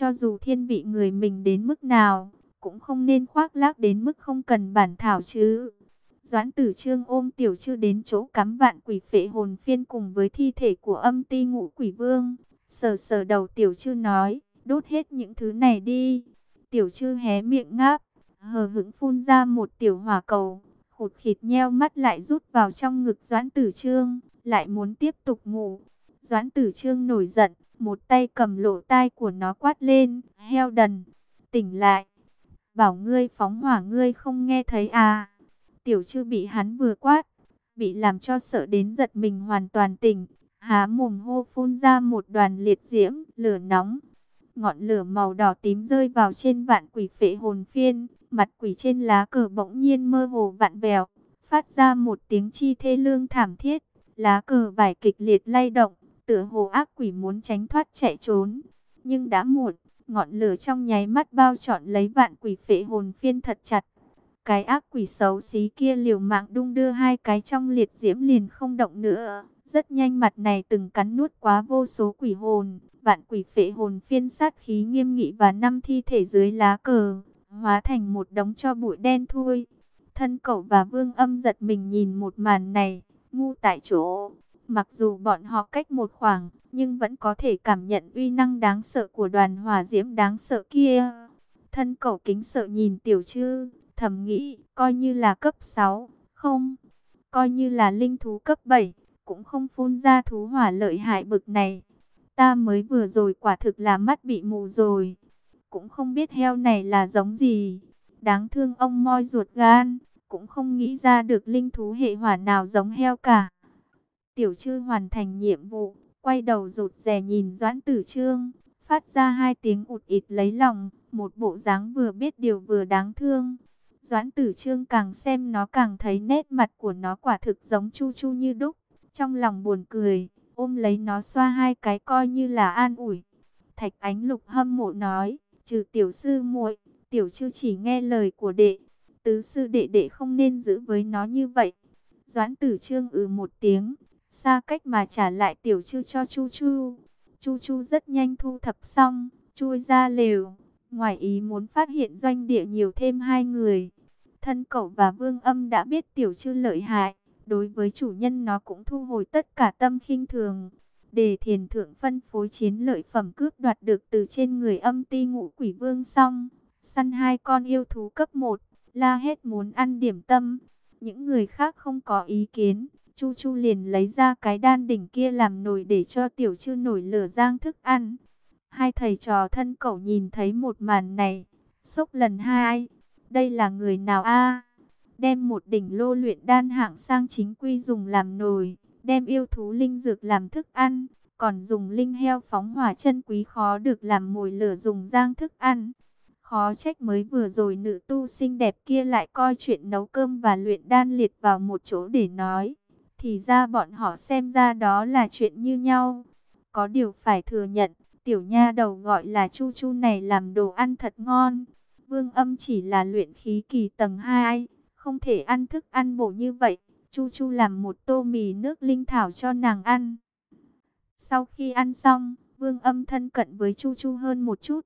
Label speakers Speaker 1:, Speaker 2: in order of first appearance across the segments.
Speaker 1: Cho dù thiên vị người mình đến mức nào, cũng không nên khoác lác đến mức không cần bản thảo chứ. Doãn tử trương ôm tiểu chư đến chỗ cắm vạn quỷ phệ hồn phiên cùng với thi thể của âm ti ngũ quỷ vương. Sờ sờ đầu tiểu chư nói, đốt hết những thứ này đi. Tiểu chư hé miệng ngáp, hờ hững phun ra một tiểu hỏa cầu. Khụt khịt nheo mắt lại rút vào trong ngực doãn tử trương, lại muốn tiếp tục ngủ. Doãn tử trương nổi giận, một tay cầm lỗ tai của nó quát lên, heo đần, tỉnh lại. Bảo ngươi phóng hỏa ngươi không nghe thấy à. Tiểu chư bị hắn vừa quát, bị làm cho sợ đến giật mình hoàn toàn tỉnh. Há mồm hô phun ra một đoàn liệt diễm, lửa nóng. Ngọn lửa màu đỏ tím rơi vào trên vạn quỷ phệ hồn phiên. Mặt quỷ trên lá cờ bỗng nhiên mơ hồ vạn vẹo, phát ra một tiếng chi thê lương thảm thiết. Lá cờ vải kịch liệt lay động, tựa hồ ác quỷ muốn tránh thoát chạy trốn. Nhưng đã muộn, ngọn lửa trong nháy mắt bao trọn lấy vạn quỷ phệ hồn phiên thật chặt. Cái ác quỷ xấu xí kia liều mạng đung đưa hai cái trong liệt diễm liền không động nữa. Rất nhanh mặt này từng cắn nuốt quá vô số quỷ hồn. Vạn quỷ phệ hồn phiên sát khí nghiêm nghị và năm thi thể dưới lá cờ. Hóa thành một đống cho bụi đen thui. Thân cậu và vương âm giật mình nhìn một màn này. Ngu tại chỗ. Mặc dù bọn họ cách một khoảng, nhưng vẫn có thể cảm nhận uy năng đáng sợ của đoàn hỏa diễm đáng sợ kia. Thân cậu kính sợ nhìn tiểu chư, thầm nghĩ, coi như là cấp 6, không, coi như là linh thú cấp 7, cũng không phun ra thú hỏa lợi hại bực này. Ta mới vừa rồi quả thực là mắt bị mù rồi, cũng không biết heo này là giống gì. Đáng thương ông moi ruột gan, cũng không nghĩ ra được linh thú hệ hỏa nào giống heo cả. Tiểu Trư hoàn thành nhiệm vụ, quay đầu rụt rè nhìn Doãn Tử Trương, phát ra hai tiếng ụt ịt lấy lòng, một bộ dáng vừa biết điều vừa đáng thương. Doãn Tử Trương càng xem nó càng thấy nét mặt của nó quả thực giống Chu Chu như đúc, trong lòng buồn cười, ôm lấy nó xoa hai cái coi như là an ủi. Thạch Ánh Lục hâm mộ nói, trừ tiểu sư muội, tiểu chư chỉ nghe lời của đệ, tứ sư đệ đệ không nên giữ với nó như vậy. Doãn Tử Trương ừ một tiếng, xa cách mà trả lại tiểu chư cho Chu Chu. Chu Chu rất nhanh thu thập xong, chui ra lều. Ngoài ý muốn phát hiện doanh địa nhiều thêm hai người. Thân cậu và vương âm đã biết tiểu chư lợi hại. Đối với chủ nhân nó cũng thu hồi tất cả tâm khinh thường. Để thiền thượng phân phối chiến lợi phẩm cướp đoạt được từ trên người âm ti ngũ quỷ vương xong. Săn hai con yêu thú cấp 1, la hết muốn ăn điểm tâm. Những người khác không có ý kiến Chu Chu liền lấy ra cái đan đỉnh kia làm nồi để cho tiểu chư nổi lửa giang thức ăn. Hai thầy trò thân cậu nhìn thấy một màn này, sốc lần hai. Đây là người nào a? Đem một đỉnh lô luyện đan hạng sang chính quy dùng làm nồi, đem yêu thú linh dược làm thức ăn, còn dùng linh heo phóng hỏa chân quý khó được làm mồi lửa dùng giang thức ăn. Khó trách mới vừa rồi nữ tu xinh đẹp kia lại coi chuyện nấu cơm và luyện đan liệt vào một chỗ để nói. Thì ra bọn họ xem ra đó là chuyện như nhau. Có điều phải thừa nhận, tiểu nha đầu gọi là Chu Chu này làm đồ ăn thật ngon. Vương âm chỉ là luyện khí kỳ tầng 2, không thể ăn thức ăn bổ như vậy. Chu Chu làm một tô mì nước linh thảo cho nàng ăn. Sau khi ăn xong, Vương âm thân cận với Chu Chu hơn một chút.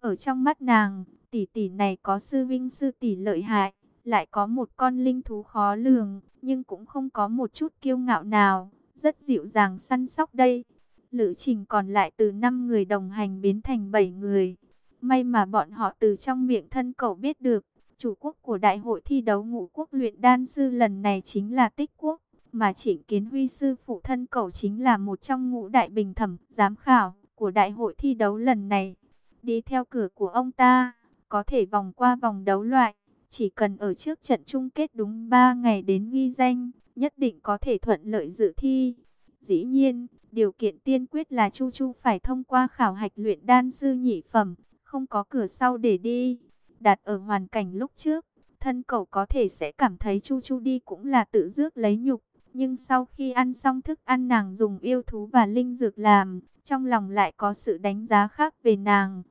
Speaker 1: Ở trong mắt nàng, tỷ tỷ này có sư vinh sư tỷ lợi hại lại có một con linh thú khó lường, nhưng cũng không có một chút kiêu ngạo nào, rất dịu dàng săn sóc đây. Lữ trình còn lại từ 5 người đồng hành biến thành 7 người. May mà bọn họ từ trong miệng thân cậu biết được, chủ quốc của đại hội thi đấu ngũ quốc luyện đan sư lần này chính là tích quốc, mà trịnh kiến huy sư phụ thân cậu chính là một trong ngũ đại bình thẩm, giám khảo của đại hội thi đấu lần này. Đi theo cửa của ông ta, có thể vòng qua vòng đấu loại chỉ cần ở trước trận chung kết đúng 3 ngày đến ghi danh, nhất định có thể thuận lợi dự thi. Dĩ nhiên, điều kiện tiên quyết là Chu Chu phải thông qua khảo hạch luyện đan sư nhị phẩm, không có cửa sau để đi. Đặt ở hoàn cảnh lúc trước, thân cậu có thể sẽ cảm thấy Chu Chu đi cũng là tự rước lấy nhục. Nhưng sau khi ăn xong thức ăn nàng dùng yêu thú và linh dược làm, trong lòng lại có sự đánh giá khác về nàng.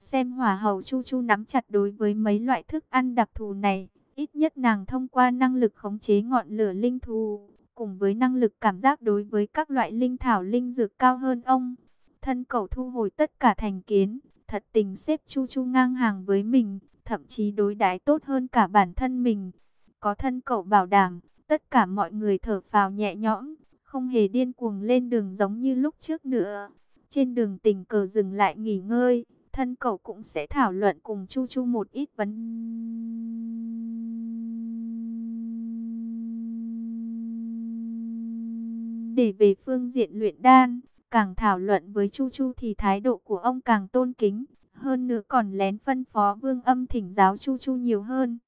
Speaker 1: Xem hỏa hầu Chu Chu nắm chặt đối với mấy loại thức ăn đặc thù này, ít nhất nàng thông qua năng lực khống chế ngọn lửa linh thù, cùng với năng lực cảm giác đối với các loại linh thảo linh dược cao hơn ông. Thân cầu thu hồi tất cả thành kiến, thật tình xếp Chu Chu ngang hàng với mình, thậm chí đối đãi tốt hơn cả bản thân mình. Có thân cậu bảo đảm, tất cả mọi người thở phào nhẹ nhõm, không hề điên cuồng lên đường giống như lúc trước nữa. Trên đường tình cờ dừng lại nghỉ ngơi, thân cậu cũng sẽ thảo luận cùng Chu Chu một ít vấn đề về phương diện luyện đan. Càng thảo luận với Chu Chu thì thái độ của ông càng tôn kính, hơn nữa còn lén phân phó vương âm thỉnh giáo Chu Chu nhiều hơn.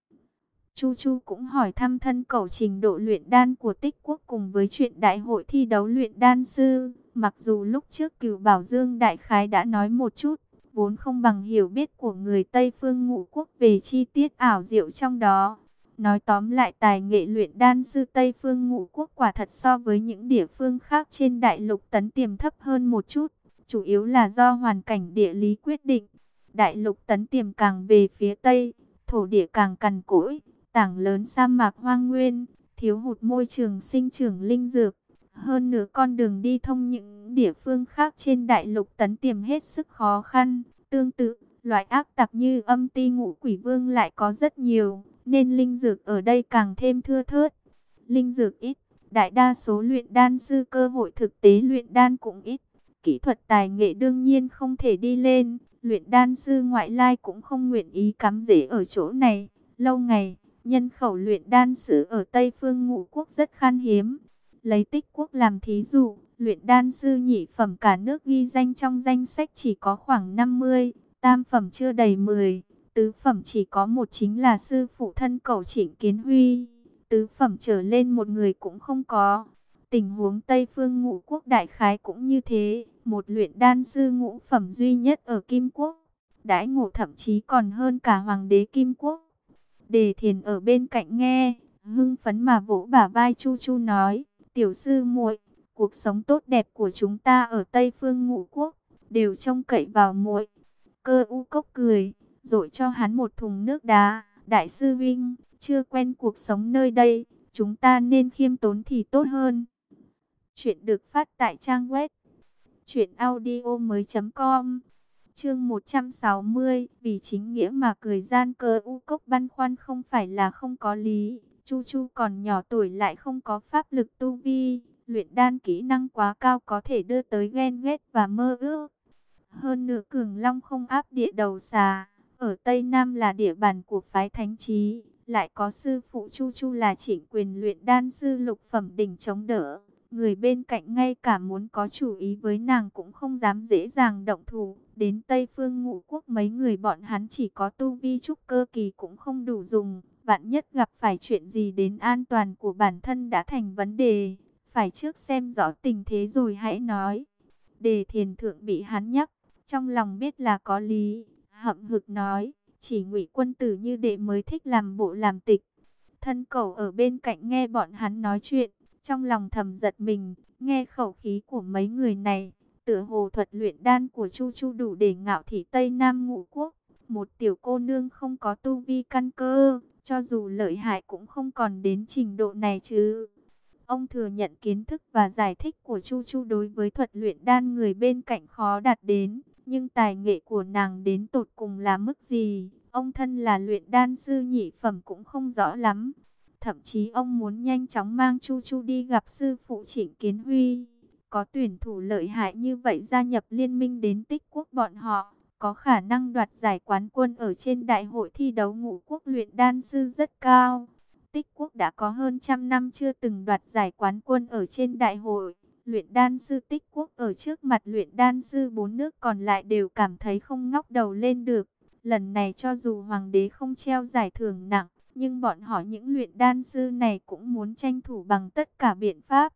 Speaker 1: Chu Chu cũng hỏi thăm thân cầu trình độ luyện đan của tích quốc cùng với chuyện đại hội thi đấu luyện đan sư. Mặc dù lúc trước cửu Bảo Dương Đại Khái đã nói một chút, vốn không bằng hiểu biết của người Tây phương ngũ quốc về chi tiết ảo diệu trong đó. Nói tóm lại tài nghệ luyện đan sư Tây phương ngũ quốc quả thật so với những địa phương khác trên đại lục tấn tiềm thấp hơn một chút. Chủ yếu là do hoàn cảnh địa lý quyết định. Đại lục tấn tiềm càng về phía Tây, thổ địa càng cằn cỗi, tảng lớn sa mạc hoang nguyên, thiếu hụt môi trường sinh trưởng linh dược. Hơn nữa con đường đi thông những địa phương khác trên đại lục tấn tiềm hết sức khó khăn. Tương tự, loại ác tặc như âm ti ngũ quỷ vương lại có rất nhiều, nên linh dược ở đây càng thêm thưa thớt. Linh dược ít, đại đa số luyện đan sư cơ hội thực tế luyện đan cũng ít. Kỹ thuật tài nghệ đương nhiên không thể đi lên, luyện đan sư ngoại lai cũng không nguyện ý cắm rễ ở chỗ này. Lâu ngày, nhân khẩu luyện đan sư ở Tây Phương Ngũ Quốc rất khan hiếm. Lấy tích quốc làm thí dụ, luyện đan sư nhị phẩm cả nước ghi danh trong danh sách chỉ có khoảng 50, tam phẩm chưa đầy 10, tứ phẩm chỉ có một chính là sư phụ thân cầu Trịnh Kiến Huy, tứ phẩm trở lên một người cũng không có. Tình huống Tây Phương Ngũ Quốc đại khái cũng như thế, một luyện đan sư ngũ phẩm duy nhất ở Kim Quốc, đãi ngộ thậm chí còn hơn cả hoàng đế Kim Quốc. Đề Thiền ở bên cạnh nghe, hưng phấn mà vỗ bả vai Chu Chu nói, tiểu sư muội, cuộc sống tốt đẹp của chúng ta ở Tây Phương Ngũ Quốc đều trông cậy vào muội. Cơ u cốc cười, rồi cho hắn một thùng nước đá. Đại sư Vinh, chưa quen cuộc sống nơi đây, chúng ta nên khiêm tốn thì tốt hơn. Chuyện được phát tại trang web truyệnaudiomoi.com. Chương 160, vì chính nghĩa mà cười gian cơ u cốc băn khoăn không phải là không có lý, Chu Chu còn nhỏ tuổi lại không có pháp lực tu vi, luyện đan kỹ năng quá cao có thể đưa tới ghen ghét và mơ ước. Hơn nữa Cường Long không áp địa đầu xà, ở Tây Nam là địa bàn của phái Thánh Trí, lại có sư phụ Chu Chu là chỉnh quyền luyện đan sư lục phẩm đỉnh chống đỡ. Người bên cạnh ngay cả muốn có chủ ý với nàng cũng không dám dễ dàng động thủ. Đến Tây Phương ngũ quốc mấy người bọn hắn chỉ có tu vi trúc cơ kỳ cũng không đủ dùng. Vạn nhất gặp phải chuyện gì đến an toàn của bản thân đã thành vấn đề. Phải trước xem rõ tình thế rồi hãy nói. Đề thiền thượng bị hắn nhắc. Trong lòng biết là có lý. Hậm hực nói. Chỉ ngụy quân tử như đệ mới thích làm bộ làm tịch. Thân cầu ở bên cạnh nghe bọn hắn nói chuyện trong lòng thầm giật mình, nghe khẩu khí của mấy người này, tựa hồ thuật luyện đan của Chu Chu đủ để ngạo thị Tây Nam ngũ quốc. Một tiểu cô nương không có tu vi căn cơ, cho dù lợi hại cũng không còn đến trình độ này chứ. Ông thừa nhận kiến thức và giải thích của Chu Chu đối với thuật luyện đan người bên cạnh khó đạt đến, nhưng tài nghệ của nàng đến tột cùng là mức gì, ông thân là luyện đan sư nhị phẩm cũng không rõ lắm. Thậm chí ông muốn nhanh chóng mang Chu Chu đi gặp sư phụ Trịnh Kiến Huy. Có tuyển thủ lợi hại như vậy gia nhập liên minh đến tích quốc bọn họ. Có khả năng đoạt giải quán quân ở trên đại hội thi đấu ngũ quốc luyện đan sư rất cao. Tích quốc đã có hơn trăm năm chưa từng đoạt giải quán quân ở trên đại hội. Luyện đan sư tích quốc ở trước mặt luyện đan sư bốn nước còn lại đều cảm thấy không ngóc đầu lên được. Lần này cho dù hoàng đế không treo giải thưởng nặng, nhưng bọn họ những luyện đan sư này cũng muốn tranh thủ bằng tất cả biện pháp.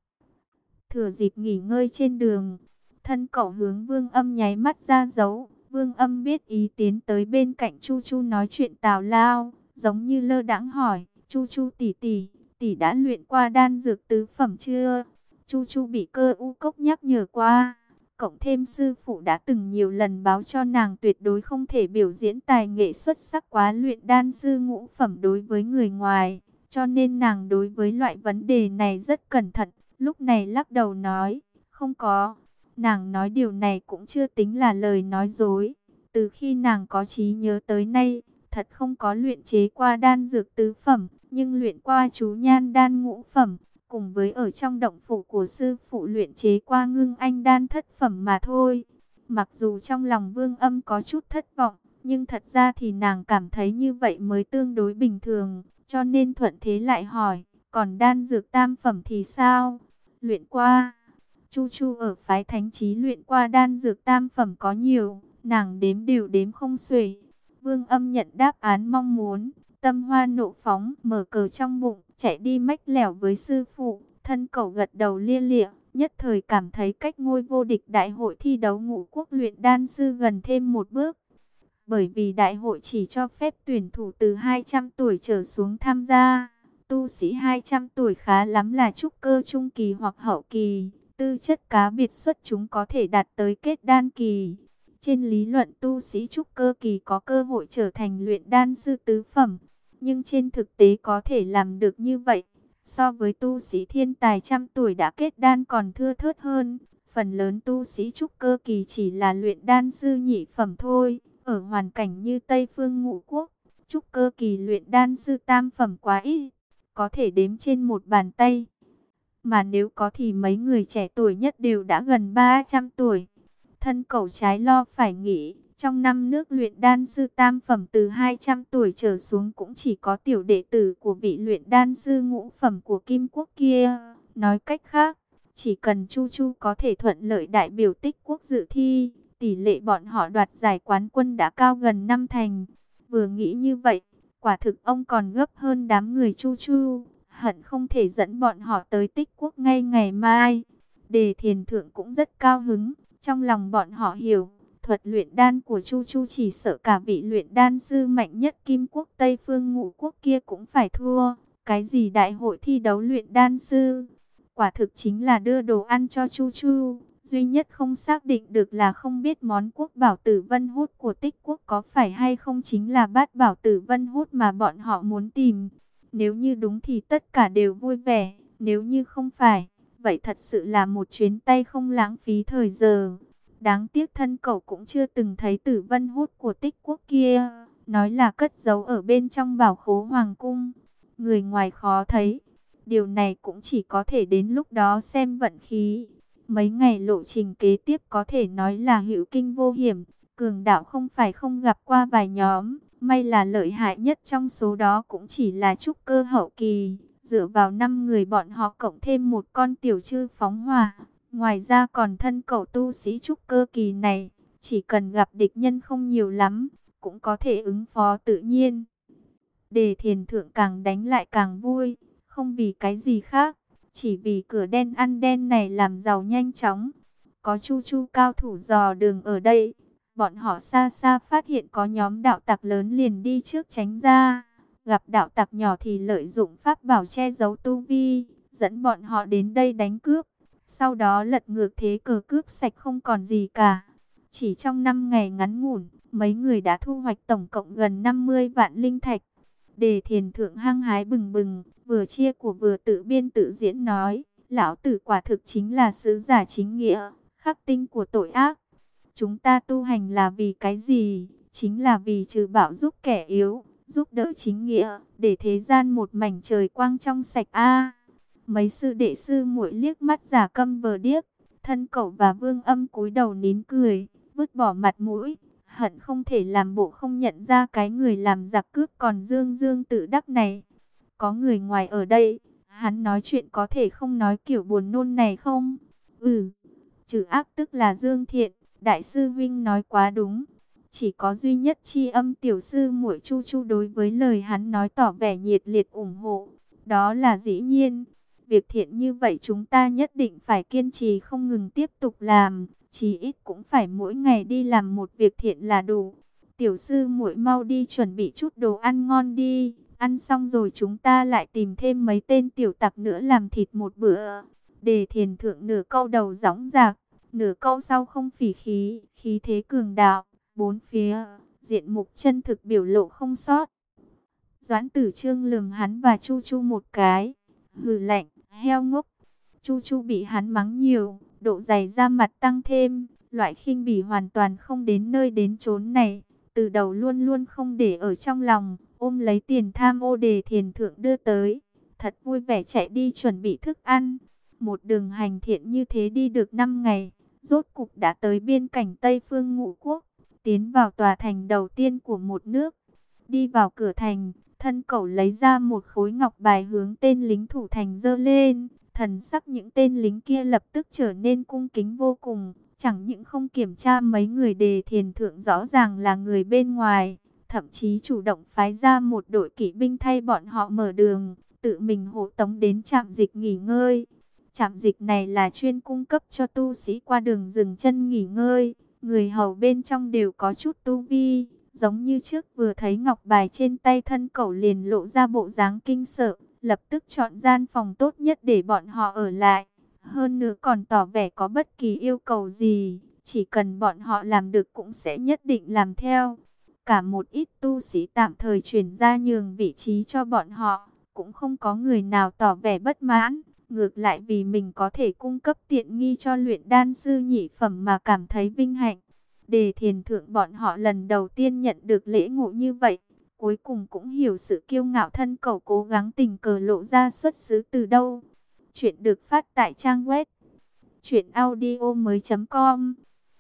Speaker 1: Thừa dịp nghỉ ngơi trên đường, thân cậu hướng vương âm nháy mắt ra dấu. Vương âm biết ý tiến tới bên cạnh Chu Chu nói chuyện tào lao, giống như lơ đãng hỏi, Chu Chu tỷ tỷ, tỷ đã luyện qua đan dược tứ phẩm chưa? Chu Chu bị cơ u cốc nhắc nhở qua. Cộng thêm sư phụ đã từng nhiều lần báo cho nàng tuyệt đối không thể biểu diễn tài nghệ xuất sắc quá luyện đan sư ngũ phẩm đối với người ngoài. Cho nên nàng đối với loại vấn đề này rất cẩn thận. Lúc này lắc đầu nói, không có. Nàng nói điều này cũng chưa tính là lời nói dối. Từ khi nàng có trí nhớ tới nay, thật không có luyện chế qua đan dược tứ phẩm, nhưng luyện qua chú nhan đan ngũ phẩm, cùng với ở trong động phủ của sư phụ luyện chế qua ngưng anh đan thất phẩm mà thôi. Mặc dù trong lòng vương âm có chút thất vọng, nhưng thật ra thì nàng cảm thấy như vậy mới tương đối bình thường, cho nên thuận thế lại hỏi, còn đan dược tam phẩm thì sao? Luyện qua, Chu Chu ở phái thánh trí luyện qua đan dược tam phẩm có nhiều, nàng đếm đều đếm không xuể. Vương âm nhận đáp án mong muốn, tâm hoa nộ phóng, mở cờ trong bụng, chạy đi mách lẻo với sư phụ, thân cậu gật đầu lia lịa, nhất thời cảm thấy cách ngôi vô địch đại hội thi đấu ngũ quốc luyện đan sư gần thêm một bước. Bởi vì đại hội chỉ cho phép tuyển thủ từ 200 tuổi trở xuống tham gia, tu sĩ 200 tuổi khá lắm là trúc cơ trung kỳ hoặc hậu kỳ, tư chất cá biệt xuất chúng có thể đạt tới kết đan kỳ. Trên lý luận tu sĩ trúc cơ kỳ có cơ hội trở thành luyện đan sư tứ phẩm, nhưng trên thực tế có thể làm được như vậy. So với tu sĩ thiên tài trăm tuổi đã kết đan còn thưa thớt hơn, phần lớn tu sĩ trúc cơ kỳ chỉ là luyện đan sư nhị phẩm thôi. Ở hoàn cảnh như Tây Phương Ngũ Quốc, trúc cơ kỳ luyện đan sư tam phẩm quá ít, có thể đếm trên một bàn tay. Mà nếu có thì mấy người trẻ tuổi nhất đều đã gần 300 tuổi. Thân cậu trái lo phải nghĩ, trong năm nước luyện đan sư tam phẩm từ 200 tuổi trở xuống cũng chỉ có tiểu đệ tử của vị luyện đan sư ngũ phẩm của Kim Quốc kia. Nói cách khác, chỉ cần Chu Chu có thể thuận lợi đại biểu tích quốc dự thi, tỷ lệ bọn họ đoạt giải quán quân đã cao gần năm thành. Vừa nghĩ như vậy, quả thực ông còn gấp hơn đám người Chu Chu, hận không thể dẫn bọn họ tới tích quốc ngay ngày mai. Đề thiền thượng cũng rất cao hứng, trong lòng bọn họ hiểu thuật luyện đan của Chu Chu chỉ sợ cả vị luyện đan sư mạnh nhất Kim Quốc Tây Phương Ngũ Quốc kia cũng phải thua. Cái gì đại hội thi đấu luyện đan sư? Quả thực chính là đưa đồ ăn cho Chu Chu. Duy nhất không xác định được là không biết món quốc bảo tử vân hút của tích quốc có phải hay không chính là bát bảo tử vân hút mà bọn họ muốn tìm. Nếu như đúng thì tất cả đều vui vẻ, nếu như không phải, vậy thật sự là một chuyến tay không lãng phí thời giờ. Đáng tiếc thân cậu cũng chưa từng thấy tử vân hút của tích quốc kia. Nói là cất giấu ở bên trong bảo khố hoàng cung. Người ngoài khó thấy. Điều này cũng chỉ có thể đến lúc đó xem vận khí. Mấy ngày lộ trình kế tiếp có thể nói là hữu kinh vô hiểm. Cường đạo không phải không gặp qua vài nhóm. May là lợi hại nhất trong số đó cũng chỉ là trúc cơ hậu kỳ. Dựa vào 5 người bọn họ cộng thêm một con tiểu chư phóng hỏa Ngoài ra còn thân cậu tu sĩ trúc cơ kỳ này, chỉ cần gặp địch nhân không nhiều lắm, cũng có thể ứng phó tự nhiên. Đề thiền thượng càng đánh lại càng vui, không vì cái gì khác, chỉ vì cửa đen ăn đen này làm giàu nhanh chóng. Có chu chu cao thủ dò đường ở đây, bọn họ xa xa phát hiện có nhóm đạo tặc lớn liền đi trước tránh ra. Gặp đạo tặc nhỏ thì lợi dụng pháp bảo che giấu tu vi, dẫn bọn họ đến đây đánh cướp. Sau đó lật ngược thế cờ cướp sạch không còn gì cả. Chỉ trong 5 ngày ngắn ngủn, mấy người đã thu hoạch tổng cộng gần 50 vạn linh thạch. Đề thiền thượng hăng hái bừng bừng, vừa chia của vừa tự biên tự diễn nói, lão tử quả thực chính là sứ giả chính nghĩa, khắc tinh của tội ác. Chúng ta tu hành là vì cái gì? Chính là vì trừ bạo giúp kẻ yếu, giúp đỡ chính nghĩa, để thế gian một mảnh trời quang trong sạch a. Mấy sư đệ sư muội liếc mắt giả câm vờ điếc, thân cậu và vương âm cúi đầu nín cười, vứt bỏ mặt mũi, hận không thể làm bộ không nhận ra cái người làm giặc cướp còn dương dương tự đắc này. Có người ngoài ở đây, hắn nói chuyện có thể không nói kiểu buồn nôn này không? Ừ, trừ ác tức là dương thiện, đại sư Vinh nói quá đúng. Chỉ có duy nhất chi âm tiểu sư muội chu chu đối với lời hắn nói tỏ vẻ nhiệt liệt ủng hộ. Đó là dĩ nhiên. Việc thiện như vậy chúng ta nhất định phải kiên trì không ngừng tiếp tục làm, chỉ ít cũng phải mỗi ngày đi làm một việc thiện là đủ. Tiểu sư muội mau đi chuẩn bị chút đồ ăn ngon đi, ăn xong rồi chúng ta lại tìm thêm mấy tên tiểu tặc nữa làm thịt một bữa. Đề thiền thượng nửa câu đầu gióng giạc, nửa câu sau không phỉ khí, khí thế cường đạo, bốn phía, diện mục chân thực biểu lộ không sót. Doãn tử trương lườm hắn và chu chu một cái, hừ lạnh, heo ngốc. Chu Chu bị hắn mắng nhiều, độ dày da mặt tăng thêm, Loại khinh bỉ hoàn toàn không đến nơi đến chốn này, từ đầu luôn luôn không để ở trong lòng, ôm lấy tiền tham ô đề thiền thượng đưa tới, thật vui vẻ chạy đi chuẩn bị thức ăn. Một đường hành thiện như thế đi được 5 ngày, rốt cục đã tới biên cảnh Tây Phương Ngũ Quốc, tiến vào tòa thành đầu tiên của một nước. Đi vào cửa thành, thân cẩu lấy ra một khối ngọc bài hướng tên lính thủ thành dơ lên. Thần sắc những tên lính kia lập tức trở nên cung kính vô cùng, chẳng những không kiểm tra mấy người đề thiền thượng rõ ràng là người bên ngoài, thậm chí chủ động phái ra một đội kỵ binh thay bọn họ mở đường, tự mình hộ tống đến trạm dịch nghỉ ngơi. Trạm dịch này là chuyên cung cấp cho tu sĩ qua đường dừng chân nghỉ ngơi, người hầu bên trong đều có chút tu vi, giống như trước vừa thấy ngọc bài trên tay thân cẩu liền lộ ra bộ dáng kinh sợ, lập tức chọn gian phòng tốt nhất để bọn họ ở lại. Hơn nữa còn tỏ vẻ có bất kỳ yêu cầu gì, chỉ cần bọn họ làm được cũng sẽ nhất định làm theo. Cả một ít tu sĩ tạm thời chuyển ra nhường vị trí cho bọn họ, cũng không có người nào tỏ vẻ bất mãn. Ngược lại vì mình có thể cung cấp tiện nghi cho luyện đan sư nhị phẩm mà cảm thấy vinh hạnh. Đề thiền thượng bọn họ lần đầu tiên nhận được lễ ngộ như vậy. Cuối cùng cũng hiểu sự kiêu ngạo thân cầu cố gắng tình cờ lộ ra xuất xứ từ đâu. Chuyện được phát tại trang web truyệnaudiomoi.com.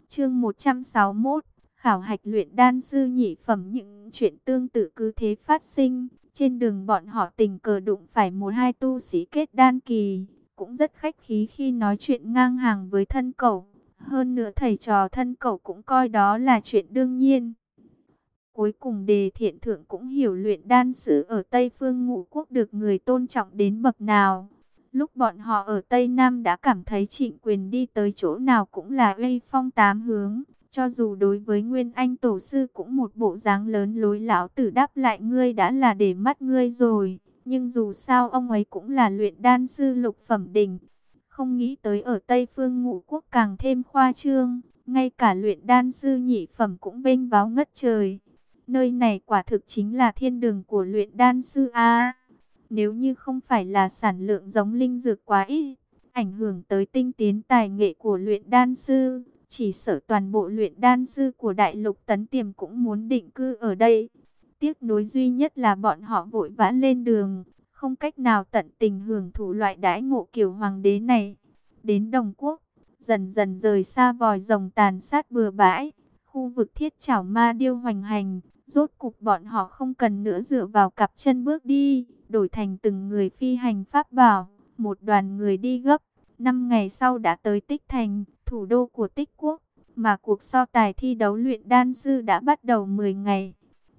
Speaker 1: Chương 161, khảo hạch luyện đan sư nhị phẩm những chuyện tương tự cứ thế phát sinh. Trên đường bọn họ tình cờ đụng phải một hai tu sĩ kết đan kỳ, cũng rất khách khí khi nói chuyện ngang hàng với thân cậu. Hơn nữa thầy trò thân cậu cũng coi đó là chuyện đương nhiên. Cuối cùng đề thiện thượng cũng hiểu luyện đan sư ở Tây Phương Ngũ Quốc được người tôn trọng đến bậc nào. Lúc bọn họ ở Tây Nam đã cảm thấy trịnh quyền đi tới chỗ nào cũng là uy phong tám hướng. Cho dù đối với Nguyên Anh Tổ Sư cũng một bộ dáng lớn lối lão tử đáp lại ngươi đã là để mắt ngươi rồi. Nhưng dù sao ông ấy cũng là luyện đan sư lục phẩm đỉnh. Không nghĩ tới ở Tây Phương ngũ quốc càng thêm khoa trương. Ngay cả luyện đan sư nhị phẩm cũng bênh báo ngất trời. Nơi này quả thực chính là thiên đường của luyện đan sư A. Nếu như không phải là sản lượng giống linh dược quá ít, ảnh hưởng tới tinh tiến tài nghệ của luyện đan sư, chỉ sợ toàn bộ luyện đan sư của đại lục tấn tiềm cũng muốn định cư ở đây. Tiếc nối duy nhất là bọn họ vội vã lên đường, không cách nào tận tình hưởng thụ loại đãi ngộ kiểu hoàng đế này. Đến Đồng Quốc, dần dần rời xa vòi rồng tàn sát bừa bãi, khu vực thiết chảo ma điêu hoành hành, rốt cục bọn họ không cần nữa dựa vào cặp chân bước đi, đổi thành từng người phi hành pháp bảo, một đoàn người đi gấp, năm ngày sau đã tới Tích Thành, thủ đô của Tích Quốc, mà cuộc so tài thi đấu luyện đan sư đã bắt đầu 10 ngày.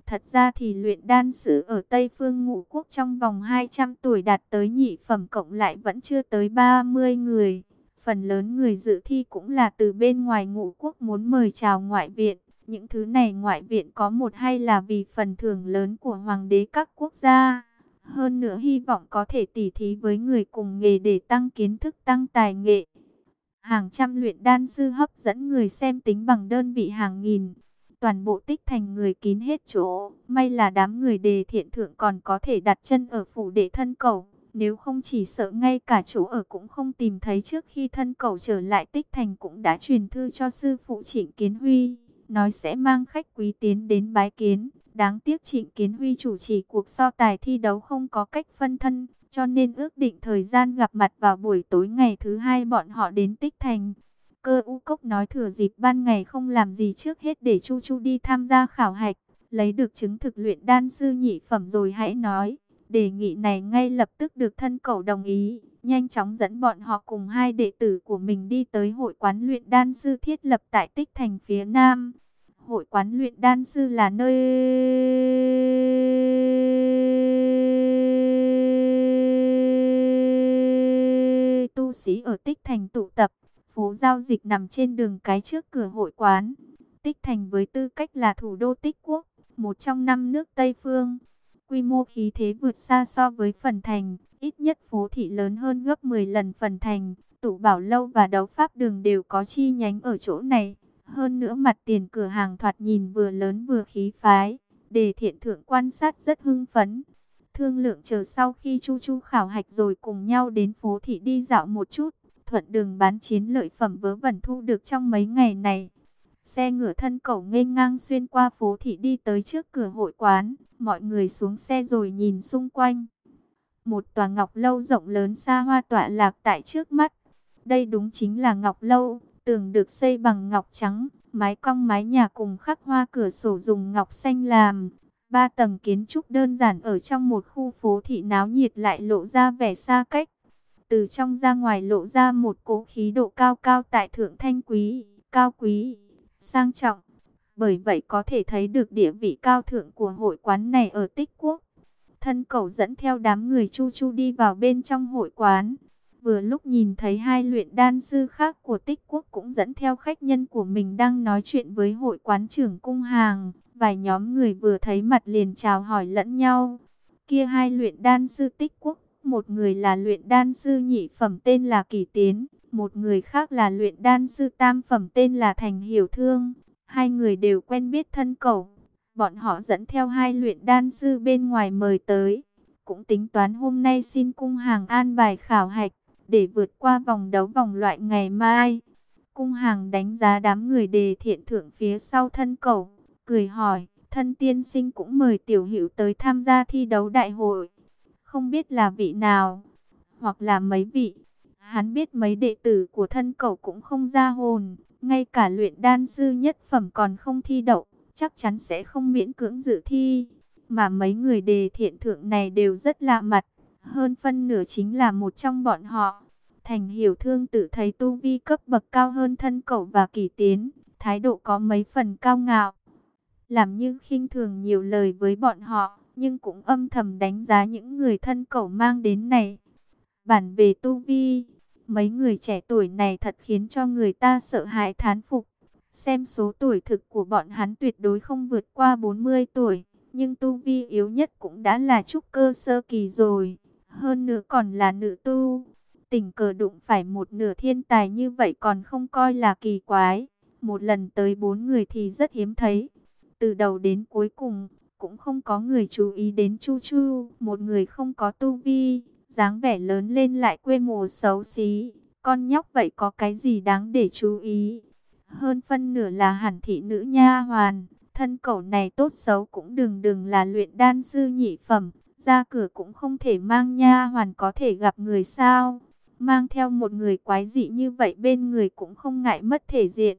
Speaker 1: Thật ra thì luyện đan sư ở Tây Phương Ngũ Quốc trong vòng 200 tuổi đạt tới nhị phẩm cộng lại vẫn chưa tới 30 người. Phần lớn người dự thi cũng là từ bên ngoài ngũ quốc muốn mời chào ngoại viện. Những thứ này ngoại viện có một hay là vì phần thưởng lớn của hoàng đế các quốc gia. Hơn nữa hy vọng có thể tỉ thí với người cùng nghề để tăng kiến thức tăng tài nghệ. Hàng trăm luyện đan sư hấp dẫn người xem tính bằng đơn vị hàng nghìn. Toàn bộ tích thành người kín hết chỗ. May là đám người đề thiện thượng còn có thể đặt chân ở phủ đệ thân cầu. Nếu không chỉ sợ ngay cả chỗ ở cũng không tìm thấy trước khi thân cầu trở lại tích thành cũng đã truyền thư cho sư phụ Trịnh Kiến Huy. Nói sẽ mang khách quý tiến đến bái kiến. Đáng tiếc Trịnh Kiến Huy chủ trì cuộc so tài thi đấu không có cách phân thân, cho nên ước định thời gian gặp mặt vào buổi tối ngày thứ hai bọn họ đến Tích Thành. Cơ u cốc nói thừa dịp ban ngày không làm gì trước hết để Chu Chu đi tham gia khảo hạch, lấy được chứng thực luyện đan sư nhị phẩm rồi hãy nói. Đề nghị này ngay lập tức được thân cậu đồng ý, nhanh chóng dẫn bọn họ cùng hai đệ tử của mình đi tới hội quán luyện đan sư thiết lập tại Tích Thành phía Nam. Hội quán luyện đan sư là nơi tu sĩ ở Tích Thành tụ tập. Phố giao dịch nằm trên đường cái trước cửa hội quán. Tích Thành với tư cách là thủ đô Tích Quốc, một trong năm nước Tây Phương. Quy mô khí thế vượt xa so với phần thành, ít nhất phố thị lớn hơn gấp 10 lần phần thành. Tụ Bảo Lâu và Đấu Pháp Đường đều có chi nhánh ở chỗ này. Hơn nữa mặt tiền cửa hàng thoạt nhìn vừa lớn vừa khí phái. Đề thiện thượng quan sát rất hưng phấn. Thương lượng chờ sau khi Chu Chu khảo hạch rồi cùng nhau đến phố thị đi dạo một chút. thuận đường bán chiến lợi phẩm vớ vẩn thu được trong mấy ngày này. Xe ngựa thân cẩu nghênh ngang xuyên qua phố thị đi tới trước cửa hội quán. Mọi người xuống xe rồi nhìn xung quanh. Một tòa ngọc lâu rộng lớn xa hoa tọa lạc tại trước mắt. Đây đúng chính là ngọc lâu, tường được xây bằng ngọc trắng, mái cong mái nhà cùng khắc hoa cửa sổ dùng ngọc xanh làm. Ba tầng kiến trúc đơn giản ở trong một khu phố thị náo nhiệt lại lộ ra vẻ xa cách. Từ trong ra ngoài lộ ra một cố khí độ cao cao tại thượng thanh quý, cao quý, sang trọng. Bởi vậy có thể thấy được địa vị cao thượng của hội quán này ở tích quốc. Thân cầu dẫn theo đám người chu chu đi vào bên trong hội quán. Vừa lúc nhìn thấy hai luyện đan sư khác của tích quốc cũng dẫn theo khách nhân của mình đang nói chuyện với hội quán trưởng cung hàng. Vài nhóm người vừa thấy mặt liền chào hỏi lẫn nhau. Kia hai luyện đan sư tích quốc, một người là luyện đan sư nhị phẩm tên là Kỳ Tiến, một người khác là luyện đan sư tam phẩm tên là Thành Hiểu Thương. Hai người đều quen biết thân cầu. Bọn họ dẫn theo hai luyện đan sư bên ngoài mời tới. Cũng tính toán hôm nay xin cung hàng an bài khảo hạch để vượt qua vòng đấu vòng loại ngày mai. Cung hàng đánh giá đám người đề thiện thượng phía sau thân cầu, cười hỏi, thân tiên sinh cũng mời tiểu hữu tới tham gia thi đấu đại hội. Không biết là vị nào, hoặc là mấy vị. Hắn biết mấy đệ tử của thân cầu cũng không ra hồn, ngay cả luyện đan sư nhất phẩm còn không thi đậu, chắc chắn sẽ không miễn cưỡng dự thi. Mà mấy người đề thiện thượng này đều rất lạ mặt hơn phân nửa chính là một trong bọn họ. Thành hiểu thương tự thấy tu vi cấp bậc cao hơn thân cậu và kỳ tiến, thái độ có mấy phần cao ngạo. Làm như khinh thường nhiều lời với bọn họ, nhưng cũng âm thầm đánh giá những người thân cậu mang đến này. Bản về tu vi, mấy người trẻ tuổi này thật khiến cho người ta sợ hãi thán phục. Xem số tuổi thực của bọn hắn tuyệt đối không vượt qua 40 tuổi, nhưng tu vi yếu nhất cũng đã là trúc cơ sơ kỳ rồi hơn nữa còn là nữ tu. Tình cờ đụng phải một nửa thiên tài như vậy còn không coi là kỳ quái. Một lần tới bốn người thì rất hiếm thấy. Từ đầu đến cuối cùng, cũng không có người chú ý đến Chu Chu. Một người không có tu vi, dáng vẻ lớn lên lại quê mùa xấu xí. Con nhóc vậy có cái gì đáng để chú ý? Hơn phân nửa là hẳn thị nữ nha hoàn. Thân cậu này tốt xấu cũng đừng đừng là luyện đan sư nhị phẩm ra cửa cũng không thể mang nha hoàn có thể gặp người sao. Mang theo một người quái dị như vậy bên người cũng không ngại mất thể diện.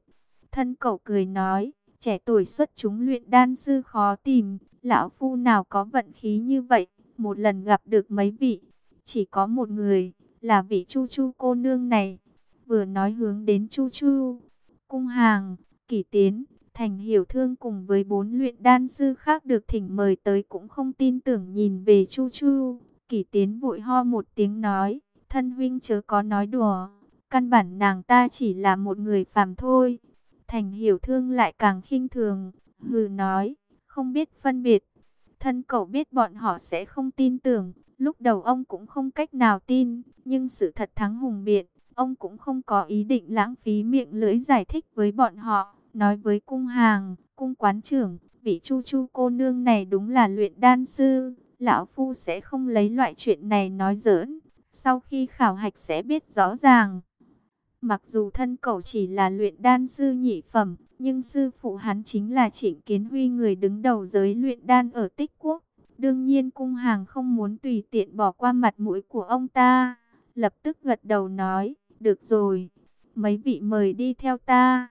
Speaker 1: Thân cậu cười nói, trẻ tuổi xuất chúng luyện đan sư khó tìm, lão phu nào có vận khí như vậy, một lần gặp được mấy vị, chỉ có một người, là vị chu chu cô nương này. Vừa nói hướng đến chu chu, cung hàng, kỷ tiến, Thành hiểu thương cùng với bốn luyện đan sư khác được thỉnh mời tới cũng không tin tưởng nhìn về Chu Chu. Kỷ tiến vội ho một tiếng nói, thân huynh chớ có nói đùa, căn bản nàng ta chỉ là một người phàm thôi. Thành hiểu thương lại càng khinh thường, hừ nói, không biết phân biệt. Thân cậu biết bọn họ sẽ không tin tưởng, lúc đầu ông cũng không cách nào tin, nhưng sự thật thắng hùng biện, ông cũng không có ý định lãng phí miệng lưỡi giải thích với bọn họ nói với cung hàng, cung quán trưởng, vị chu chu cô nương này đúng là luyện đan sư, lão phu sẽ không lấy loại chuyện này nói giỡn, sau khi khảo hạch sẽ biết rõ ràng. Mặc dù thân cậu chỉ là luyện đan sư nhị phẩm, nhưng sư phụ hắn chính là Trịnh Kiến Huy người đứng đầu giới luyện đan ở Tích Quốc. Đương nhiên cung hàng không muốn tùy tiện bỏ qua mặt mũi của ông ta. Lập tức gật đầu nói, được rồi, mấy vị mời đi theo ta.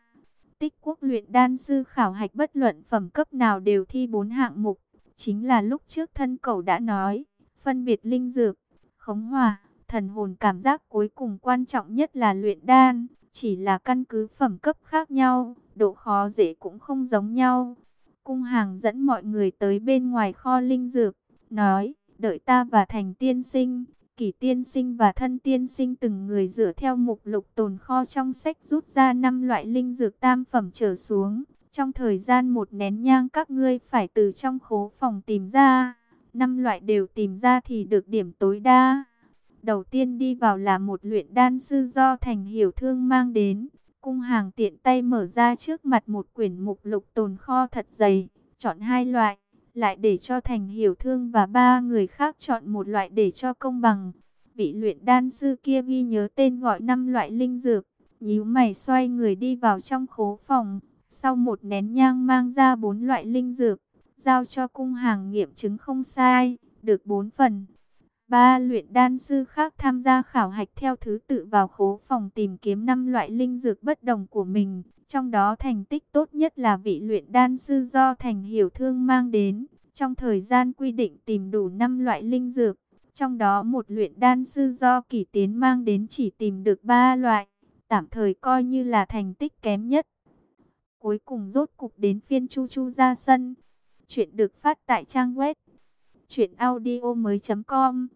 Speaker 1: Tích quốc luyện đan sư khảo hạch bất luận phẩm cấp nào đều thi bốn hạng mục. Chính là lúc trước thân cầu đã nói, phân biệt linh dược, khống hòa, thần hồn cảm giác cuối cùng quan trọng nhất là luyện đan. Chỉ là căn cứ phẩm cấp khác nhau, độ khó dễ cũng không giống nhau. Cung hàng dẫn mọi người tới bên ngoài kho linh dược, nói, đợi ta và thành tiên sinh, Kỷ tiên sinh và thân tiên sinh từng người dựa theo mục lục tồn kho trong sách rút ra năm loại linh dược tam phẩm trở xuống. Trong thời gian một nén nhang, các ngươi phải từ trong khố phòng tìm ra. Năm loại đều tìm ra thì được điểm tối đa. Đầu tiên đi vào là một luyện đan sư do thành hiểu thương mang đến. Cung hàng tiện tay mở ra trước mặt một quyển mục lục tồn kho thật dày. Chọn hai loại lại để cho Thành Hiểu Thương và ba người khác chọn một loại để cho công bằng. Vị luyện đan sư kia ghi nhớ tên gọi năm loại linh dược, nhíu mày xoay người đi vào trong khố phòng. Sau một nén nhang mang ra bốn loại linh dược, giao cho cung hàng nghiệm chứng không sai, được bốn phần. Ba luyện đan sư khác tham gia khảo hạch theo thứ tự vào khố phòng tìm kiếm năm loại linh dược bất đồng của mình. Trong đó thành tích tốt nhất là vị luyện đan sư do Thành Hiểu Thương mang đến. Trong thời gian quy định tìm đủ 5 loại linh dược, trong đó một luyện đan sư do Kỷ Tiến mang đến chỉ tìm được 3 loại, tạm thời coi như là thành tích kém nhất. Cuối cùng rốt cục đến phiên Chu Chu ra sân. Chuyện được phát tại trang web truyệnaudiomoi.com.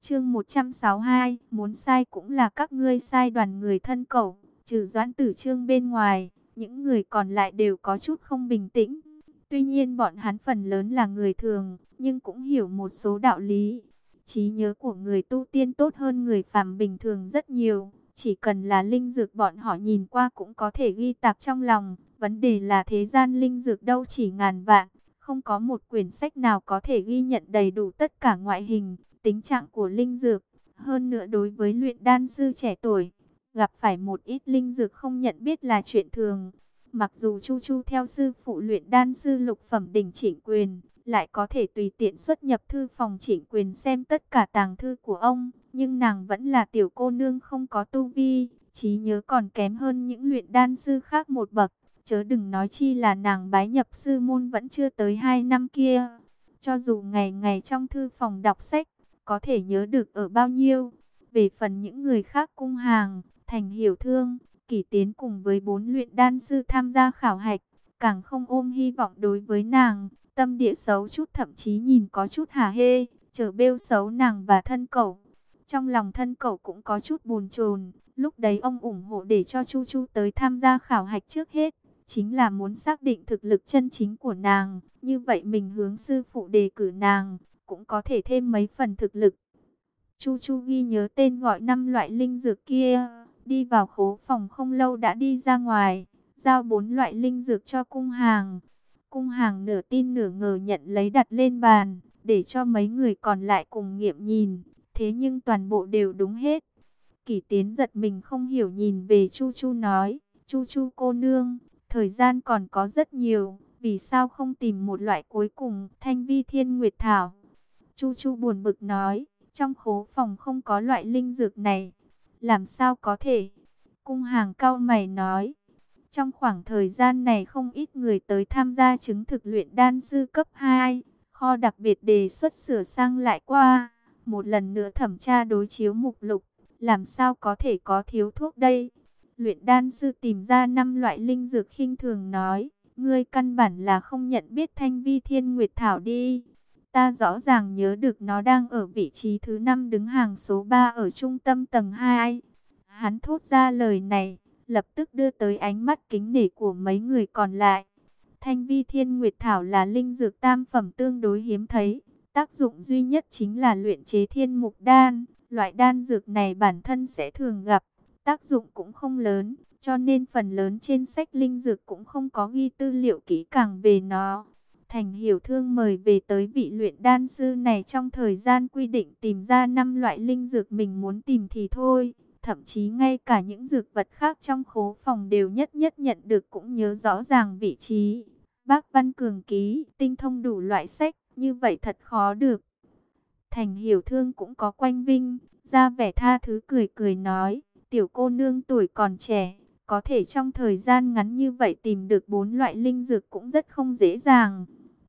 Speaker 1: Chương 162, muốn sai cũng là các ngươi sai đoàn người thân cậu trừ Doãn Tử Trương bên ngoài, những người còn lại đều có chút không bình tĩnh. Tuy nhiên bọn hắn phần lớn là người thường, nhưng cũng hiểu một số đạo lý. Trí nhớ của người tu tiên tốt hơn người phàm bình thường rất nhiều. Chỉ cần là linh dược bọn họ nhìn qua cũng có thể ghi tạc trong lòng. Vấn đề là thế gian linh dược đâu chỉ ngàn vạn. Không có một quyển sách nào có thể ghi nhận đầy đủ tất cả ngoại hình, tính trạng của linh dược. Hơn nữa đối với luyện đan sư trẻ tuổi, gặp phải một ít linh dược không nhận biết là chuyện thường. Mặc dù Chu Chu theo sư phụ luyện đan sư lục phẩm đỉnh chỉnh quyền, lại có thể tùy tiện xuất nhập thư phòng chỉnh quyền xem tất cả tàng thư của ông, nhưng nàng vẫn là tiểu cô nương không có tu vi, trí nhớ còn kém hơn những luyện đan sư khác một bậc, chớ đừng nói chi là nàng bái nhập sư môn vẫn chưa tới hai năm kia. Cho dù ngày ngày trong thư phòng đọc sách, có thể nhớ được ở bao nhiêu. Về phần những người khác cung hàng, thành hiểu thương, kỷ tiến cùng với bốn luyện đan sư tham gia khảo hạch, càng không ôm hy vọng đối với nàng. Tâm địa xấu chút thậm chí nhìn có chút hà hê, chờ bêu xấu nàng và thân cậu. Trong lòng thân cậu cũng có chút buồn chồn, lúc đấy ông ủng hộ để cho Chu Chu tới tham gia khảo hạch trước hết, chính là muốn xác định thực lực chân chính của nàng, như vậy mình hướng sư phụ đề cử nàng, cũng có thể thêm mấy phần thực lực. Chu Chu ghi nhớ tên gọi năm loại linh dược kia, đi vào khố phòng không lâu đã đi ra ngoài, giao bốn loại linh dược cho cung hàng. Cung hàng nửa tin nửa ngờ nhận lấy đặt lên bàn, để cho mấy người còn lại cùng nghiệm nhìn. Thế nhưng toàn bộ đều đúng hết. Kỷ tiến giật mình không hiểu nhìn về Chu Chu nói, Chu Chu cô nương, thời gian còn có rất nhiều, vì sao không tìm một loại cuối cùng, thanh vi thiên nguyệt thảo. Chu Chu buồn bực nói, trong khố phòng không có loại linh dược này, làm sao có thể? Cung hàng cao mày nói, trong khoảng thời gian này không ít người tới tham gia chứng thực luyện đan sư cấp 2. Kho đặc biệt đề xuất sửa sang lại qua. Một lần nữa thẩm tra đối chiếu mục lục. Làm sao có thể có thiếu thuốc đây? Luyện đan sư tìm ra 5 loại linh dược khinh thường nói. Ngươi căn bản là không nhận biết thanh vi thiên nguyệt thảo đi. Ta rõ ràng nhớ được nó đang ở vị trí thứ 5 đứng hàng số 3 ở trung tâm tầng 2. Hắn thốt ra lời này lập tức đưa tới ánh mắt kính nể của mấy người còn lại. Thanh vi thiên nguyệt thảo là linh dược tam phẩm tương đối hiếm thấy, tác dụng duy nhất chính là luyện chế thiên mục đan. Loại đan dược này bản thân sẽ thường gặp, tác dụng cũng không lớn, cho nên phần lớn trên sách linh dược cũng không có ghi tư liệu kỹ càng về nó. Thành hiểu thương mời về tới vị luyện đan sư này trong thời gian quy định tìm ra 5 loại linh dược mình muốn tìm thì thôi. Thậm chí ngay cả những dược vật khác trong khố phòng đều nhất nhất nhận được cũng nhớ rõ ràng vị trí. Bác Văn Cường ký, tinh thông đủ loại sách, như vậy thật khó được. Thành hiểu thương cũng có quanh vinh, ra vẻ tha thứ cười cười nói, tiểu cô nương tuổi còn trẻ, có thể trong thời gian ngắn như vậy tìm được bốn loại linh dược cũng rất không dễ dàng.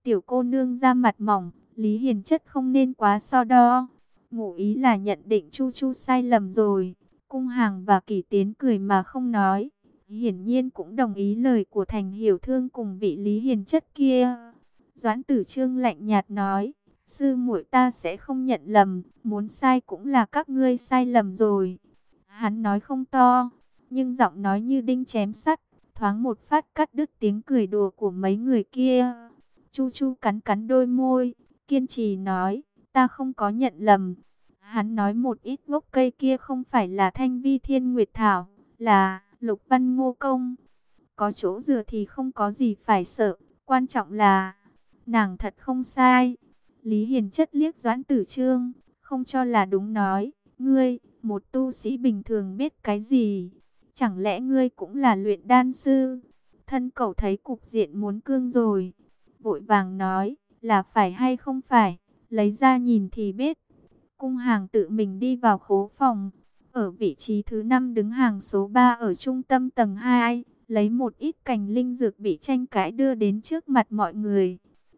Speaker 1: Tiểu cô nương ra mặt mỏng, Lý Hiền chất không nên quá so đo. Ngụ ý là nhận định Chu Chu sai lầm rồi. Cung hàng và kỷ tiến cười mà không nói. Hiển nhiên cũng đồng ý lời của thành hiểu thương cùng vị lý hiền chất kia. Doãn tử trương lạnh nhạt nói. Sư muội ta sẽ không nhận lầm. Muốn sai cũng là các ngươi sai lầm rồi. Hắn nói không to. Nhưng giọng nói như đinh chém sắt. Thoáng một phát cắt đứt tiếng cười đùa của mấy người kia. Chu chu cắn cắn đôi môi. Kiên trì nói. Ta không có nhận lầm Hắn nói một ít gốc cây kia không phải là thanh vi thiên nguyệt thảo, là lục văn ngô công. Có chỗ dừa thì không có gì phải sợ, quan trọng là nàng thật không sai. Lý Hiền chất liếc doãn tử trương, không cho là đúng nói, Ngươi, một tu sĩ bình thường biết cái gì? Chẳng lẽ ngươi cũng là luyện đan sư? Thân cậu thấy cục diện muốn cương rồi. Vội vàng nói, là phải hay không phải? Lấy ra nhìn thì biết. Cung hàng tự mình đi vào khố phòng. Ở vị trí thứ 5 đứng hàng số 3 ở trung tâm tầng 2. Lấy một ít cành linh dược bị tranh cãi đưa đến trước mặt mọi người.